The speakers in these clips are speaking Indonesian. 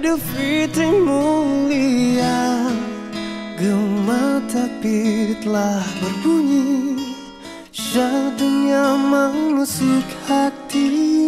Idul Fitri mulia Gema tapi telah berbunyi. Syadunya mengusik hati.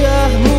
Yeah.